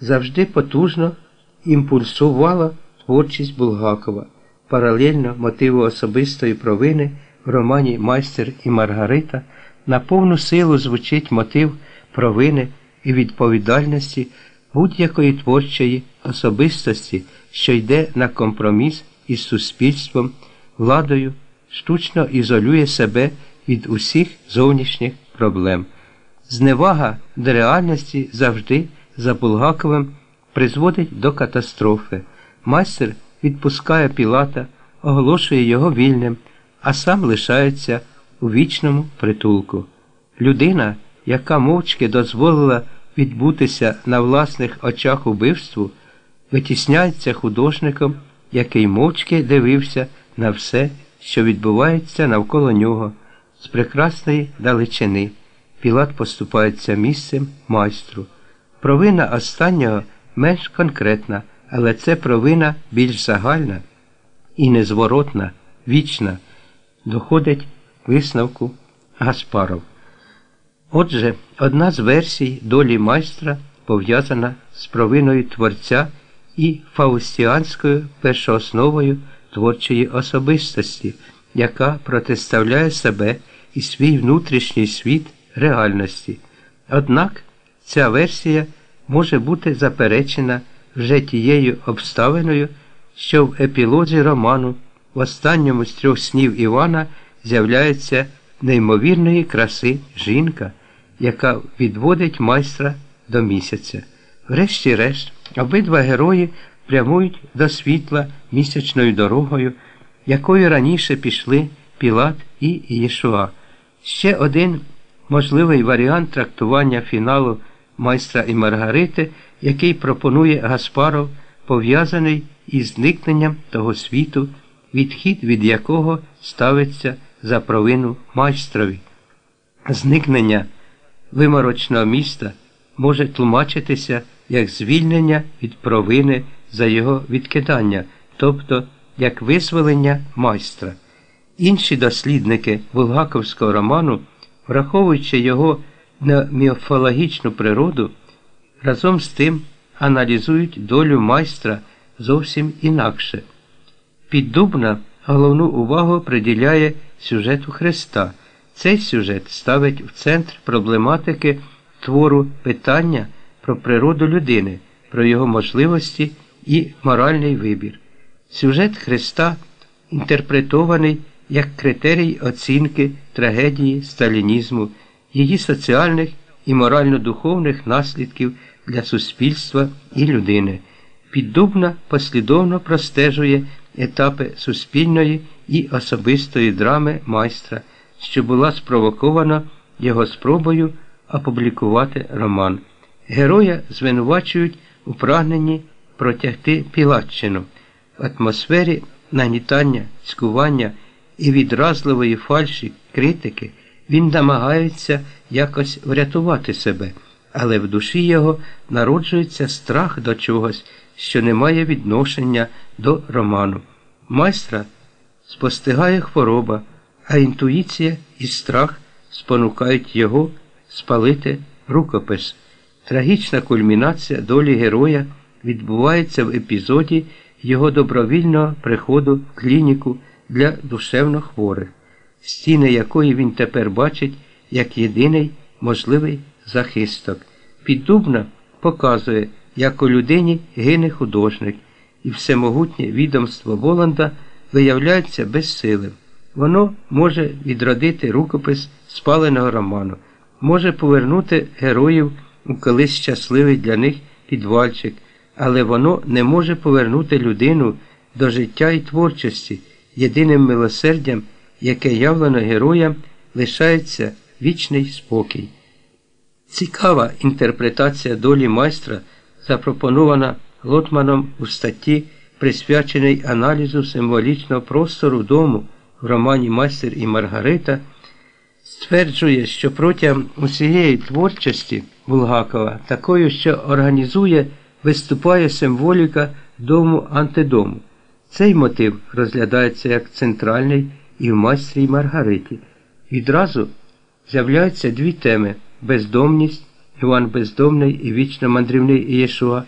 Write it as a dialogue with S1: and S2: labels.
S1: завжди потужно імпульсувала творчість Булгакова, паралельно мотиву особистої провини в романі Майстер і Маргарита на повну силу звучить мотив провини і відповідальності будь-якої творчої особистості, що йде на компроміс із суспільством, владою, штучно ізолює себе від усіх зовнішніх проблем. Зневага до реальності завжди за Булгаковим призводить до катастрофи. Майстер відпускає Пілата, оголошує його вільним, а сам лишається у вічному притулку. Людина, яка мовчки дозволила відбутися на власних очах убивству, витісняється художником, який мовчки дивився на все, що відбувається навколо нього, з прекрасної далечини. Пілат поступається місцем майстру. Провина останнього менш конкретна, але це провина більш загальна і незворотна, вічна, доходить висновку Гаспаров. Отже, одна з версій долі майстра пов'язана з провиною творця і фаустіанською першоосновою творчої особистості, яка протиставляє себе і свій внутрішній світ реальності. Однак ця версія може бути заперечена вже тією обставиною, що в епілозі роману в останньому з трьох снів Івана з'являється неймовірної краси жінка, яка відводить майстра до місяця. Врешті-решт, обидва герої прямують до світла місячною дорогою, якою раніше пішли Пілат і Єшуа. Ще один можливий варіант трактування фіналу майстра і Маргарити, який пропонує Гаспаров, пов'язаний із зникненням того світу, відхід від якого ставиться за провину майстрові. Зникнення виморочного міста може тлумачитися як звільнення від провини за його відкидання, тобто як визволення майстра. Інші дослідники Булгаковського роману, враховуючи його міофологічну природу, разом з тим аналізують долю майстра зовсім інакше. Піддубна головну увагу приділяє сюжету Христа. Цей сюжет ставить в центр проблематики твору питання про природу людини, про його можливості і моральний вибір. Сюжет Христа інтерпретований як критерій оцінки трагедії сталінізму, її соціальних і морально-духовних наслідків для суспільства і людини. Піддубна послідовно простежує етапи суспільної і особистої драми майстра, що була спровокована його спробою опублікувати роман. Героя звинувачують у прагненні протягти Пілатчину в атмосфері нагнітання, цькування і відразливої фальші критики. Він намагається якось врятувати себе, але в душі його народжується страх до чогось, що не має відношення до роману. Майстра спостигає хвороба, а інтуїція і страх спонукають його спалити рукопис. Трагічна кульмінація долі героя відбувається в епізоді його добровільного приходу в клініку для душевно хворих стіни якої він тепер бачить як єдиний можливий захисток. Піддубна показує, як у людині гине художник, і всемогутнє відомство Воланда виявляється безсилим. Воно може відродити рукопис спаленого роману, може повернути героїв у колись щасливий для них підвальчик, але воно не може повернути людину до життя і творчості єдиним милосердям яке явлено героям лишається вічний спокій. Цікава інтерпретація долі майстра запропонована Лотманом у статті, присвячений аналізу символічного простору дому в романі Майстер і Маргарита, стверджує, що протягом усієї творчості Булгакова, такою, що організує, виступає символіка дому антидому. Цей мотив розглядається як центральний і в майстрі Маргариті. Відразу з'являються дві теми бездомність Іван Бездомний і вічно мандрівний Ієшуа